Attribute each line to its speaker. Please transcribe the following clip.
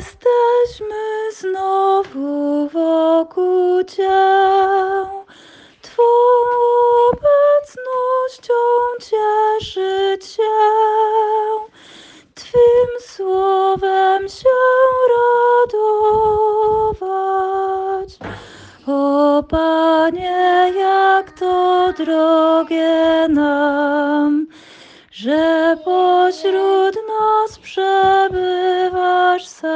Speaker 1: Jesteśmy znowu wokół Cię, Twą obecnością cieszyć się, Twym słowem się radować. O Panie, jak to drogie nam, że pośród nas przebywasz sam.